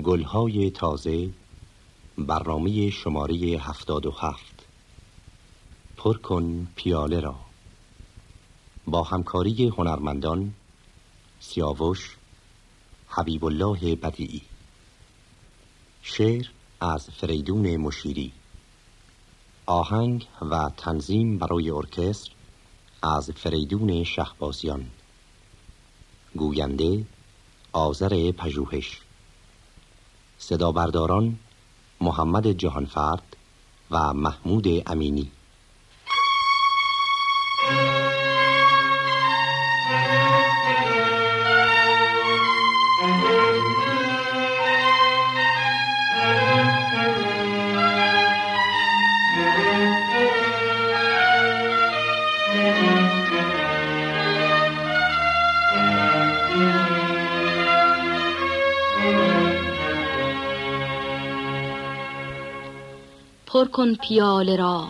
گلهای تازه برنامه شماره هفتاد و هفت. پر کن پیاله را. با همکاری هنرمندان سیاوش حبیب الله بدیعی. شعر از فریدون مشیری. آهنگ و تنظیم برای ارکستر از فریدون شهبازیان. گوینده آذر پژوهش. صدا برداران محمد جهانفرد و محمود امینی. پر کن پیاله را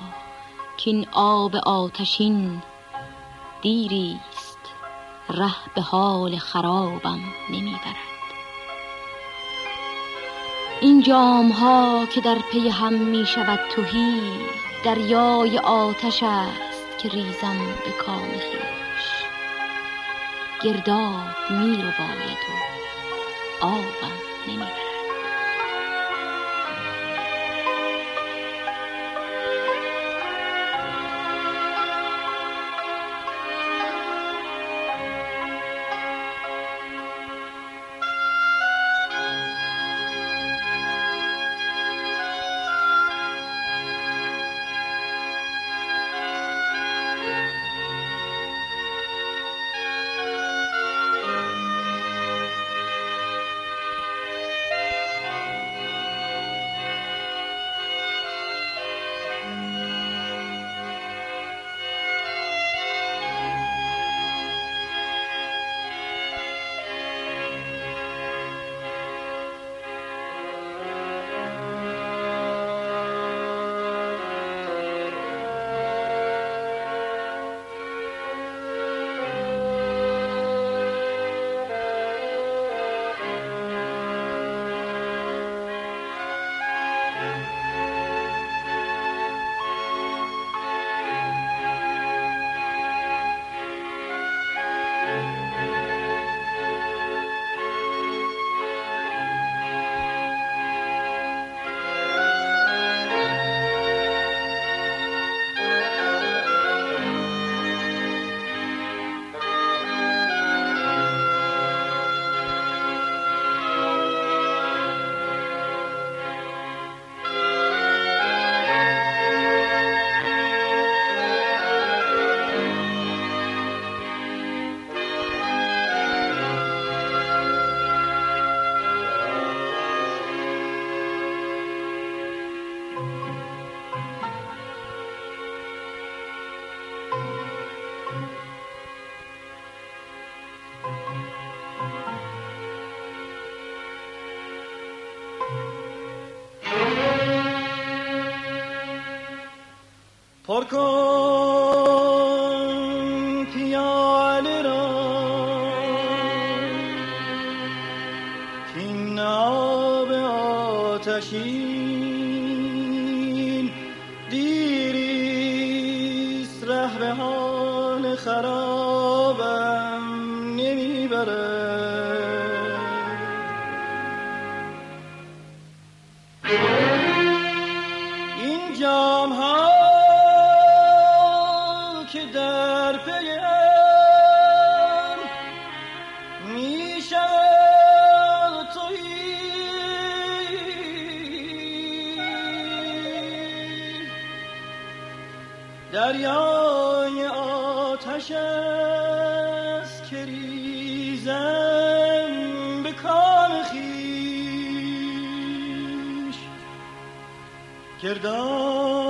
این آب آتشین دیریست ره به حال خرابم نمی‌برد. این جام ها که در پی هم می شود توهی دریای آتش است که ریزم به کام خویش. گرداب می رو و آبم نمی‌برد. پر دریای آتش است که ریزم به کام خیش. گرداب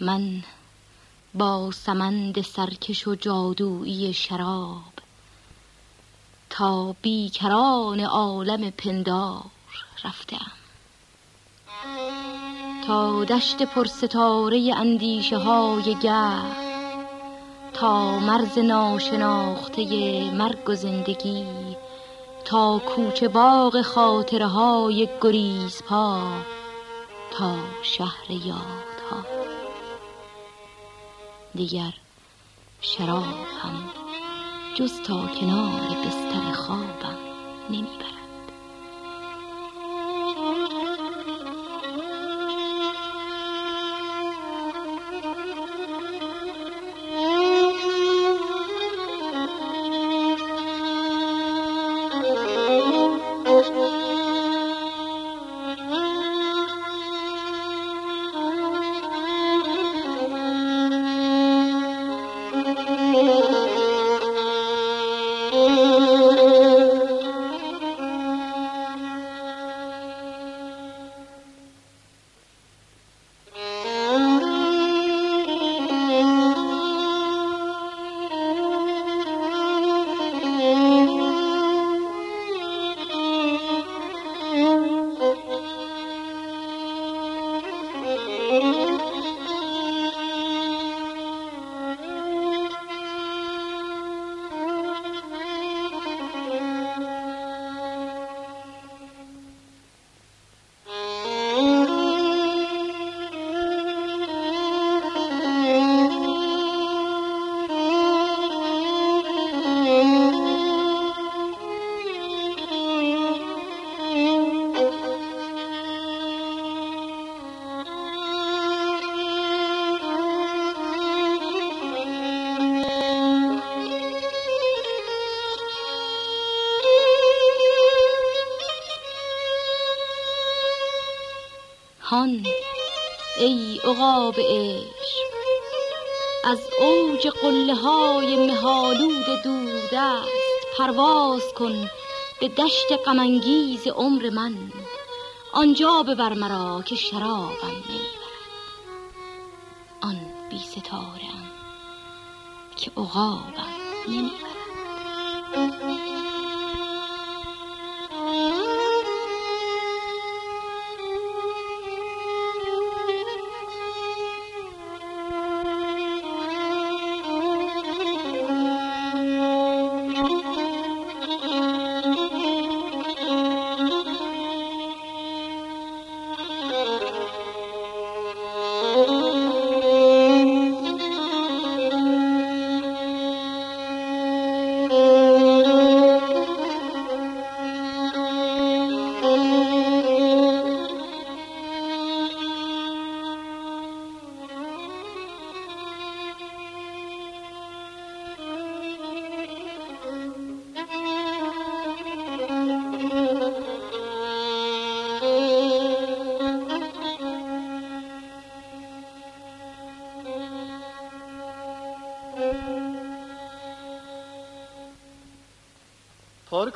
من با سمند سرکش و جادویی شراب تا بیکران عالم پندار رفتم. تا دشت پرستاره اندیشه های گه تا مرز ناشناخته مرگ و زندگی تا کوچه باغ خاطره های گریز پا تا شهر یادها. دیگر شراب هم جز تا کنار بستر خوابم نمی‌برد عقاب عشق از اوج قله های مهالود دودست پرواز کن به دشت غمانگیز عمر من آنجا ببر مرا که شرابم نمی‌برد. آن بی ستاره که عقابم نمی‌برد. پر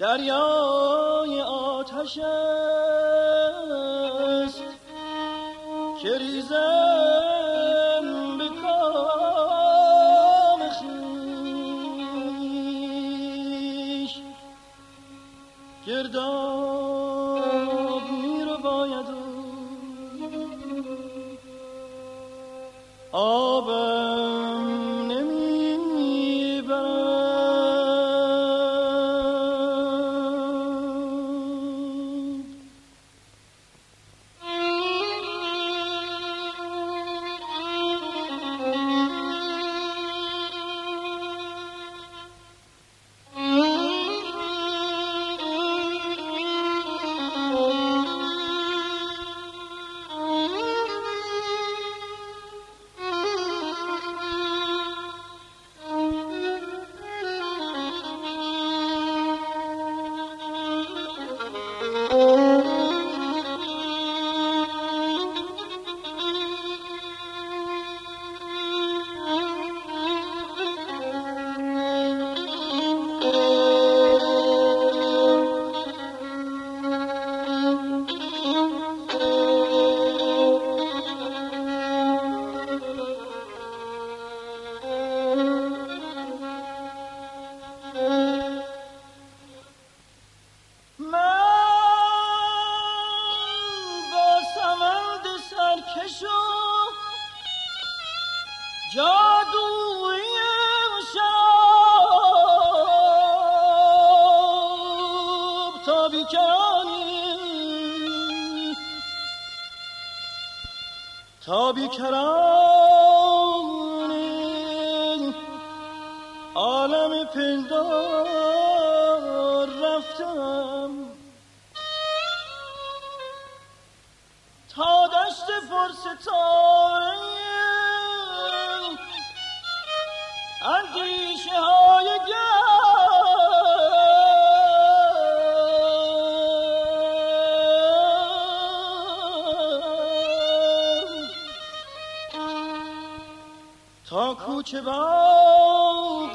دریای آتش است. که ریزم تا تا کوچه باغ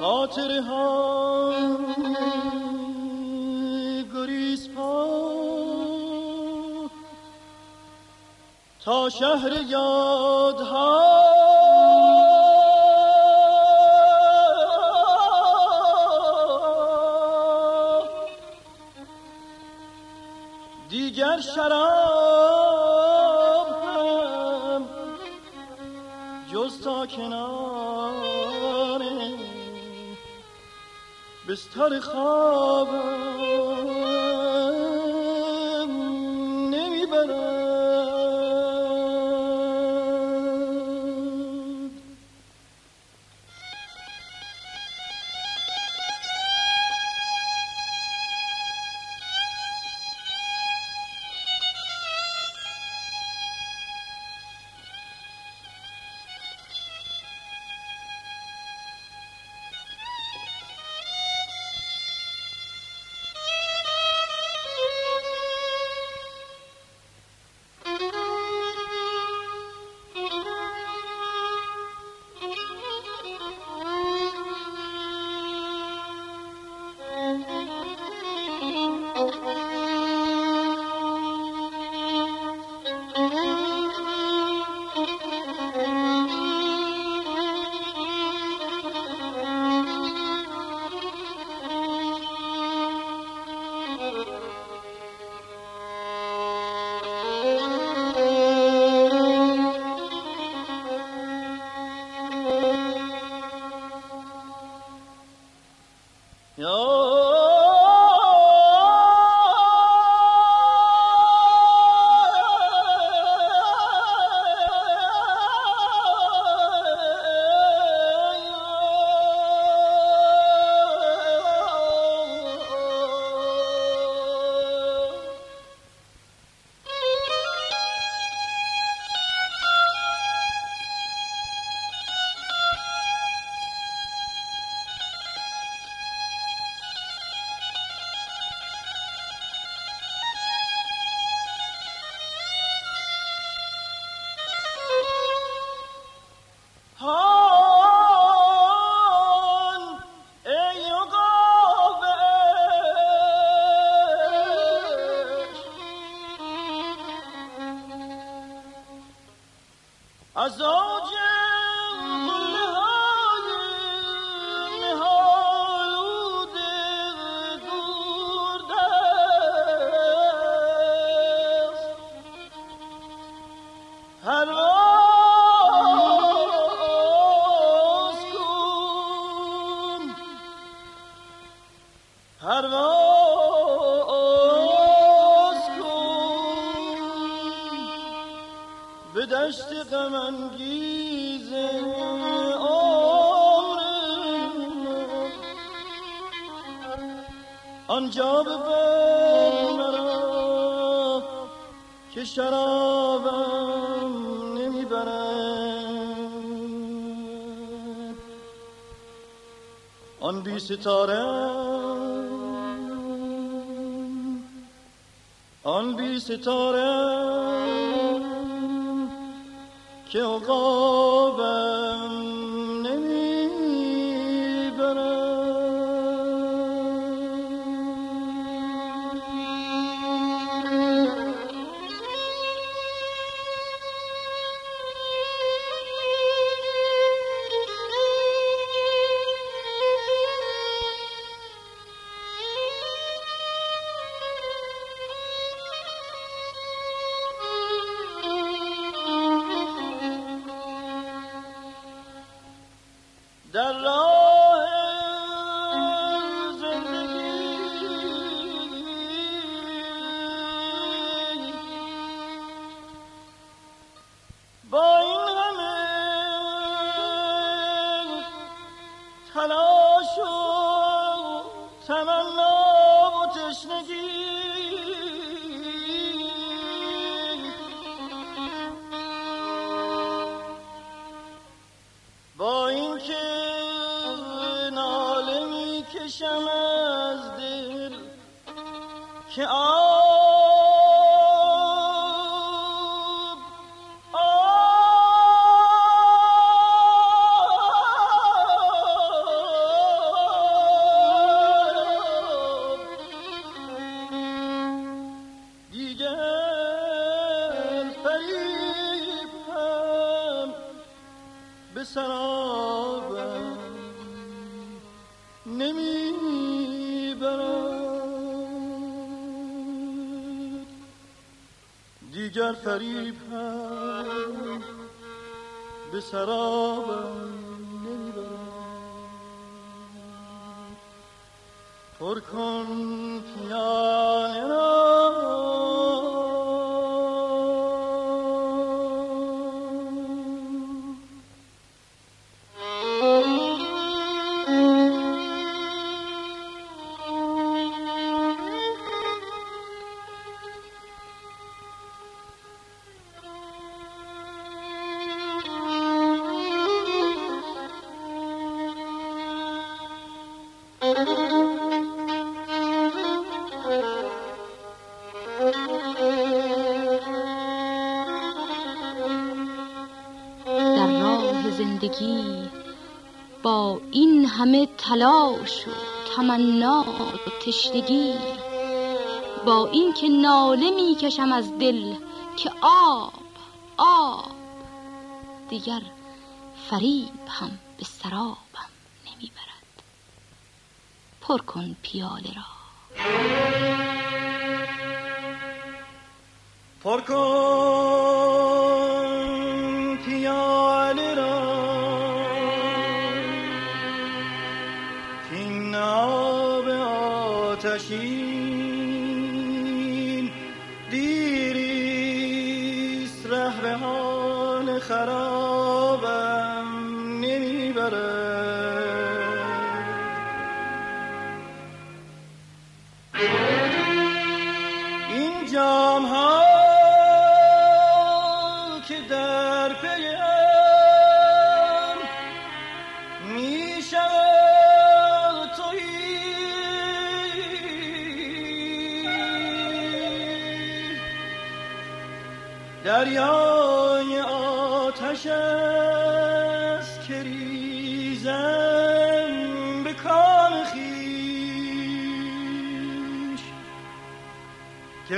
خاطر ها گریز پا. تا شهر یادها دیگر شراب کنار بستر خوابم به دشت غم انگیز عمر آنجا ببر مرا که شرابم نمی‌برد. آن بی ستاره آن بی که عقابم نمی‌برد با اینکه ناله می‌کشم از دل که پر کن را تلاش و تمنا و تشنگی. با اینکه ناله می‌کشم از دل که آب آب. دیگر فریب هم به سرابم نمی‌برد. پر کن پیاله را. پر کن!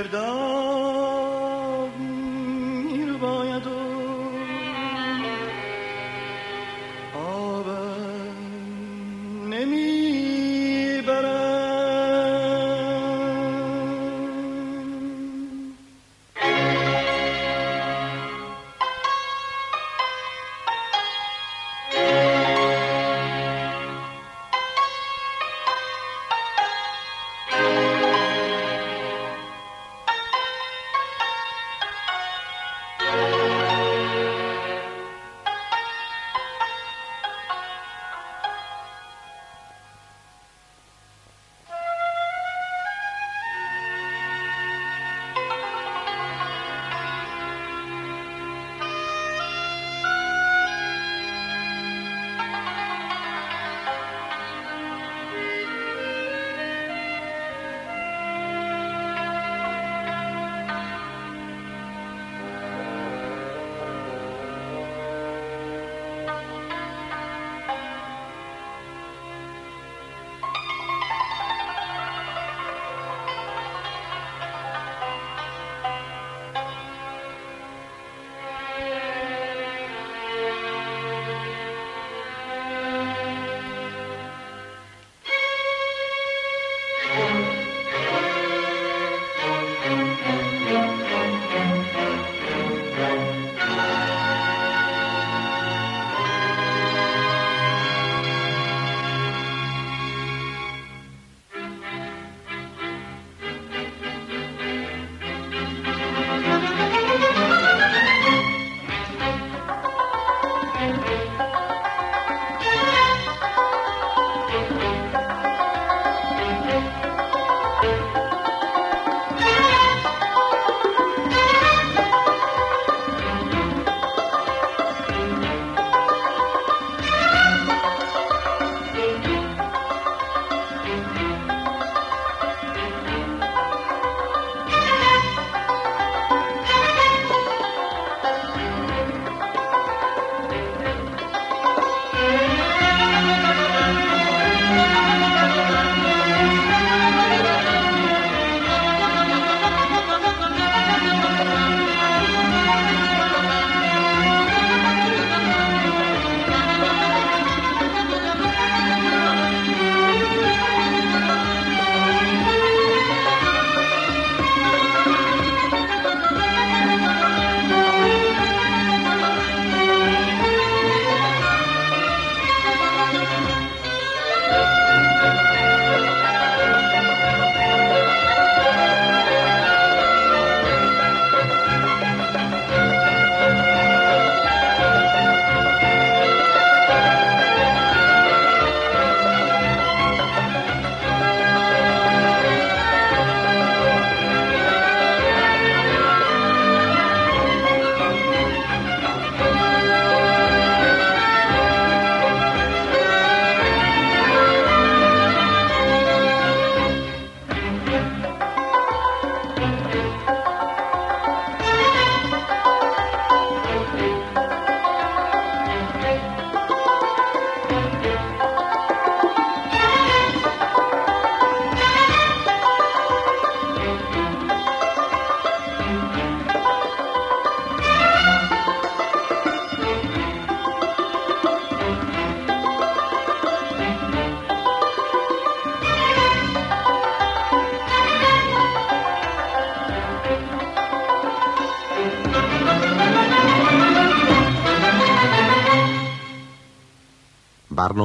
گرداب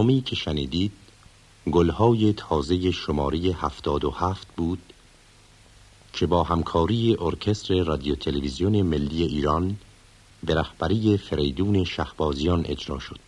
برنامه‌ای که شنیدید گلهای تازه شماره هفتاد و هفت بود که با همکاری ارکستر رادیو تلویزیون ملی ایران به رهبری فریدون شهبازیان اجرا شد.